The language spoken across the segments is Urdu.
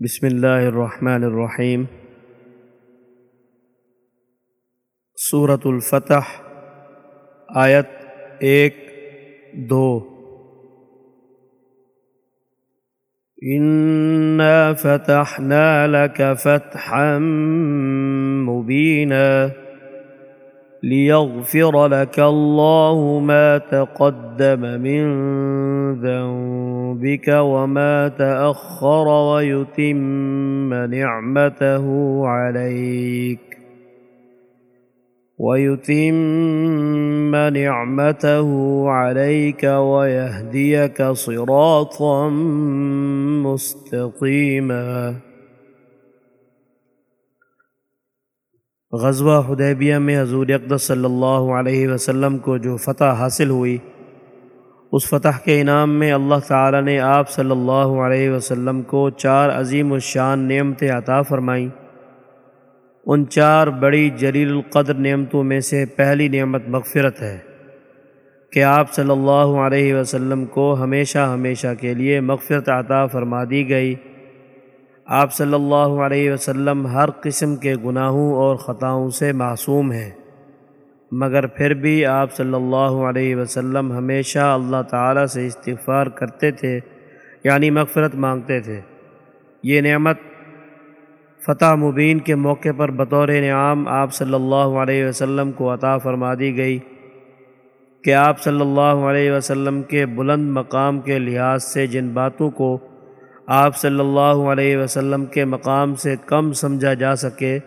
بسم اللہ الرحمن الرحیم سورة الفتح آیت ایک دو انا فتحنا لك فتحا مبينا ليغفر لك الله ما تقدم من ذنبك وما تأخر ويتم نعمته عليك ويتم نعمته عليك ويهديك صراطا مستقيما غزوہ حدیبیہ میں حضور اقدس صلی اللہ علیہ وسلم کو جو فتح حاصل ہوئی اس فتح کے انعام میں اللہ تعالی نے آپ صلی اللہ علیہ وسلم کو چار عظیم الشان نعمتیں عطا فرمائیں۔ ان چار بڑی جلیل القدر نعمتوں میں سے پہلی نعمت مغفرت ہے کہ آپ صلی اللہ علیہ وسلم کو ہمیشہ ہمیشہ کے لیے مغفرت عطا فرما دی گئی۔ آپ صلی اللہ علیہ وسلم ہر قسم کے گناہوں اور خطاؤں سے معصوم ہیں۔ مگر پھر بھی آپ صلی اللہ علیہ وسلم ہمیشہ اللہ تعالیٰ سے استغفار کرتے تھے یعنی مغفرت مانگتے تھے۔ یہ نعمت فتح مبین کے موقع پر بطور نعام آپ صلی اللہ علیہ وسلم کو عطا فرما دی گئی کہ آپ صلی اللہ علیہ وسلم کے بلند مقام کے لحاظ سے جن باتوں کو آپ صلی اللہ علیہ وسلم کے مقام سے کم سمجھا جا سکے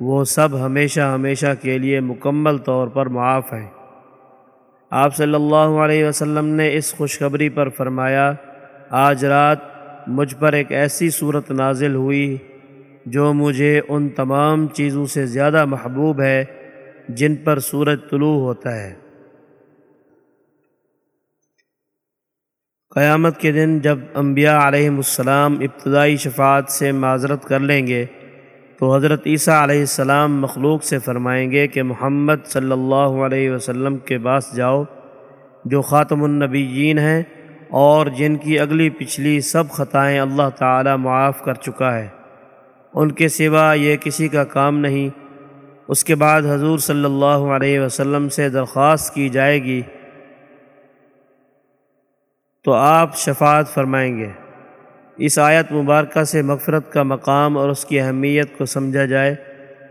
وہ سب ہمیشہ ہمیشہ کے لیے مکمل طور پر معاف ہیں۔ آپ صلی اللہ علیہ وسلم نے اس خوشخبری پر فرمایا، آج رات مجھ پر ایک ایسی صورت نازل ہوئی جو مجھے ان تمام چیزوں سے زیادہ محبوب ہے جن پر سورج طلوع ہوتا ہے۔ قیامت کے دن جب انبیاء علیہ السلام ابتدائی شفاعت سے معذرت کر لیں گے تو حضرت عیسیٰ علیہ السلام مخلوق سے فرمائیں گے کہ محمد صلی اللہ علیہ وسلم کے پاس جاؤ، جو خاتم النبیین ہیں اور جن کی اگلی پچھلی سب خطائیں اللہ تعالی معاف کر چکا ہے۔ ان کے سوا یہ کسی کا کام نہیں۔ اس کے بعد حضور صلی اللہ علیہ وسلم سے درخواست کی جائے گی۔ تو آپ شفاعت فرمائیں گے۔ اس آیت مبارکہ سے مغفرت کا مقام اور اس کی اہمیت کو سمجھا جائے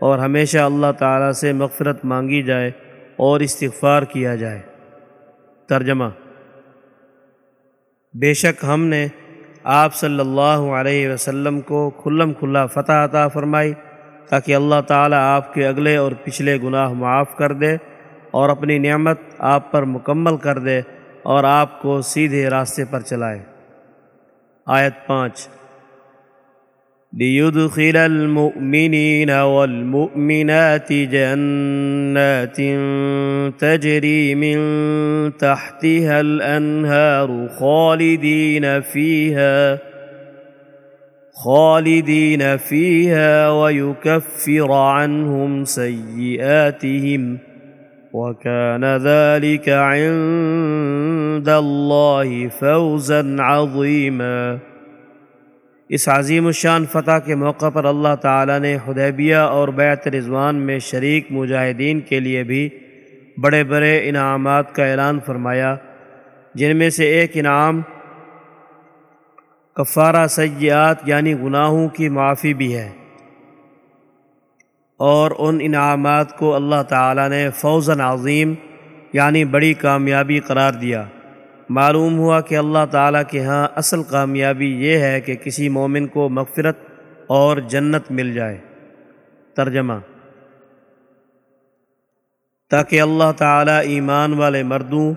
اور ہمیشہ اللہ تعالیٰ سے مغفرت مانگی جائے اور استغفار کیا جائے۔ ترجمہ بے شک ہم نے آپ صلی اللہ علیہ وسلم کو کھلم کھلا فتح عطا فرمائی تاکہ اللہ تعالیٰ آپ کے اگلے اور پچھلے گناہ معاف کر دے اور اپنی نعمت آپ پر مکمل کر دے اور آپ کو سیدھے راستے پر چلائے۔ آیت پانچ۔ ليدخل المؤمنين والمؤمنات جنات تجري من تحتها الأنهار خالدين فيها خالدين فيها ويكفر عنهم سيئاتهم وكان ذلك عند الله فوزا عظيما۔ اس عظیم الشان فتح کے موقع پر اللہ تعالیٰ نے حدیبیہ اور بیت رضوان میں شریک مجاہدین کے لیے بھی بڑے بڑے انعامات کا اعلان فرمایا، جن میں سے ایک انعام کفارہ سیئات یعنی گناہوں کی معافی بھی ہے۔ اور ان انعامات کو اللہ تعالیٰ نے فوزن عظیم یعنی بڑی کامیابی قرار دیا۔ معلوم ہوا کہ اللہ تعالیٰ کے ہاں اصل کامیابی یہ ہے کہ کسی مومن کو مغفرت اور جنت مل جائے۔ ترجمہ تاکہ اللہ تعالیٰ ایمان والے مردوں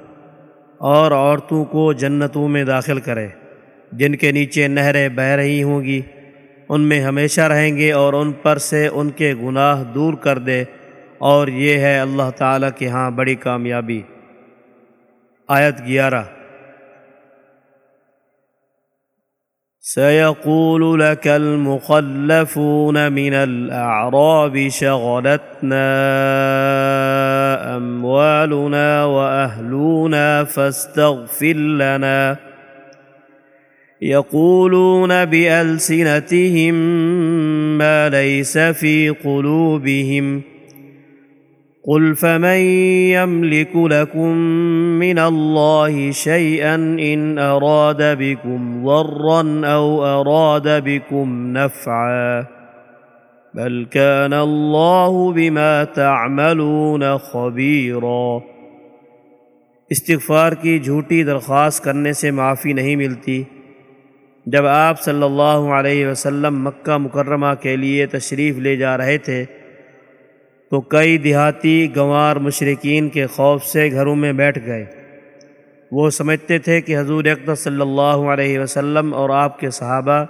اور عورتوں کو جنتوں میں داخل کرے، جن کے نیچے نہریں بہہ رہی ہوں گی۔ ان میں ہمیشہ رہیں گے اور ان پر سے ان کے گناہ دور کر دے۔ اور یہ ہے اللہ تعالیٰ کے ہاں بڑی کامیابی۔ آیت گیارہ۔ سيقول لك المخلفون من الأعراب شغلتنا أموالنا وأهلنا فاستغفر لنا يقولون بألسنتهم ما ليس في قلوبهم. قل فمن يملك لكم من الله شيئا إن أراد بكم ضرا أو أراد بكم نفعا. بل كان الله بما تعملون خبيرا. استغفار کی جھوٹی درخواست کرنے سے معافی نہیں ملتی۔ جب آپ صلی اللہ علیہ وسلم مکہ مکرمہ کے لیے تشریف لے جا رہے تھے، تو کئی دیہاتی گنوار مشرقین کے خوف سے گھروں میں بیٹھ گئے۔ وہ سمجھتے تھے کہ حضور اقدس صلی اللہ علیہ وسلم اور آپ کے صحابہ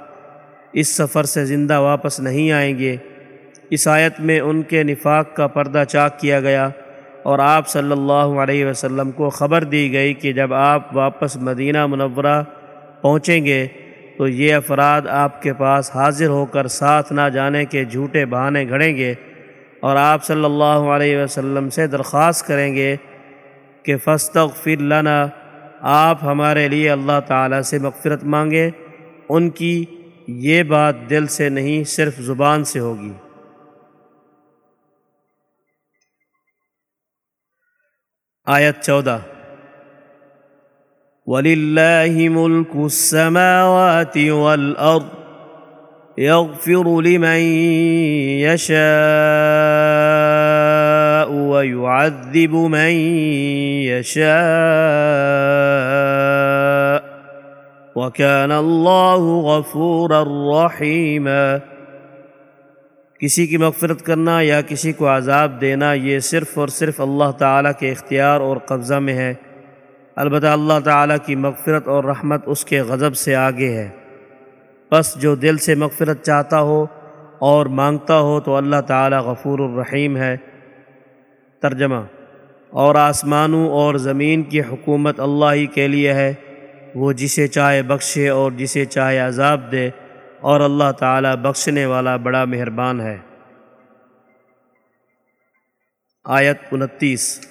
اس سفر سے زندہ واپس نہیں آئیں گے۔ اس آیت میں ان کے نفاق کا پردہ چاک کیا گیا اور آپ صلی اللہ علیہ وسلم کو خبر دی گئی کہ جب آپ واپس مدینہ منورہ پہنچیں گے تو یہ افراد آپ کے پاس حاضر ہو کر ساتھ نہ جانے کے جھوٹے بہانے گھڑیں گے اور آپ صلی اللہ علیہ وسلم سے درخواست کریں گے کہ فستغفر لنا، آپ ہمارے لیے اللہ تعالیٰ سے مغفرت مانگے ان کی یہ بات دل سے نہیں، صرف زبان سے ہوگی۔ آیت چودہ۔ ولله ملك السماوات والأرض يغفر لمن يشاء ويعذب من يشاء وكان الله غفورا رحيما کسی کی مغفرت کرنا یا کسی کو عذاب دینا یہ صرف اور صرف اللہ تعالیٰ کے اختیار اور قبضہ میں ہے البتہ اللہ تعالیٰ کی مغفرت اور رحمت اس کے غضب سے آگے ہے۔ بس جو دل سے مغفرت چاہتا ہو اور مانگتا ہو تو اللہ تعالیٰ غفور الرحیم ہے۔ ترجمہ اور آسمانوں اور زمین کی حکومت اللہ ہی کے لیے ہے۔ وہ جسے چاہے بخشے اور جسے چاہے عذاب دے اور اللہ تعالیٰ بخشنے والا بڑا مہربان ہے۔ آیت انتیس۔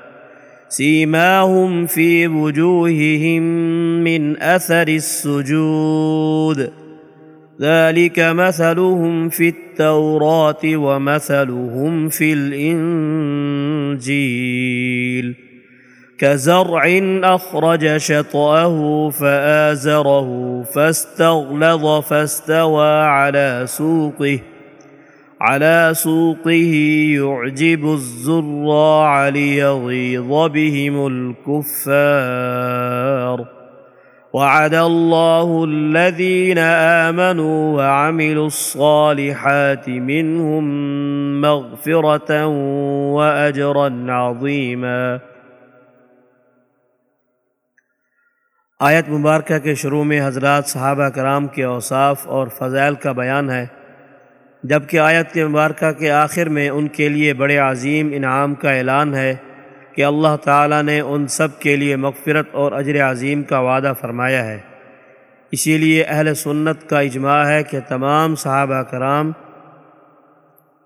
سيماهم في وجوههم من اثر السجود۔ ذلك مثلهم في التوراه ومثلهم في الانجيل كزرع اخرج شطاه فازره فاستغلظ، فاستوى على سوقه۔ على سوقه يعجب الزراع ليغيظ بهم الكفار. وعد الله الذين آمنوا وعملوا الصالحات منهم مغفرة وأجرا عظيما. آیت مبارکہ کے شروع میں حضرات صحابہ کرام کے اوصاف اور فضائل کا بیان ہے۔ جبکہ آیت کے مبارکہ کے آخر میں ان کے لیے بڑے عظیم انعام کا اعلان ہے کہ اللہ تعالیٰ نے ان سب کے لیے مغفرت اور اجر عظیم کا وعدہ فرمایا ہے۔ اسی لیے اہل سنت کا اجماع ہے کہ تمام صحابہ کرام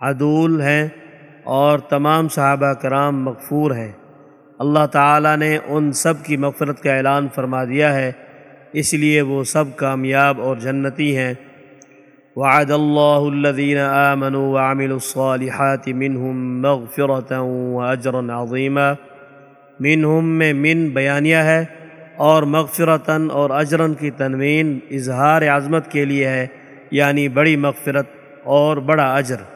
عدول ہیں اور تمام صحابہ کرام مغفور ہیں۔ اللہ تعالیٰ نے ان سب کی مغفرت کا اعلان فرما دیا ہے، اس لیے وہ سب کامیاب اور جنتی ہیں۔ وعد الله الذين آمنوا وعملوا الصالحات منهم مغفرة وأجرا عظيما. منهم میں من بیانیہ ہے اور مغفرتاً اور اجراً کی تنوین، اظہار عظمت کے لیے ہے یعنی بڑی مغفرت اور بڑا اجر۔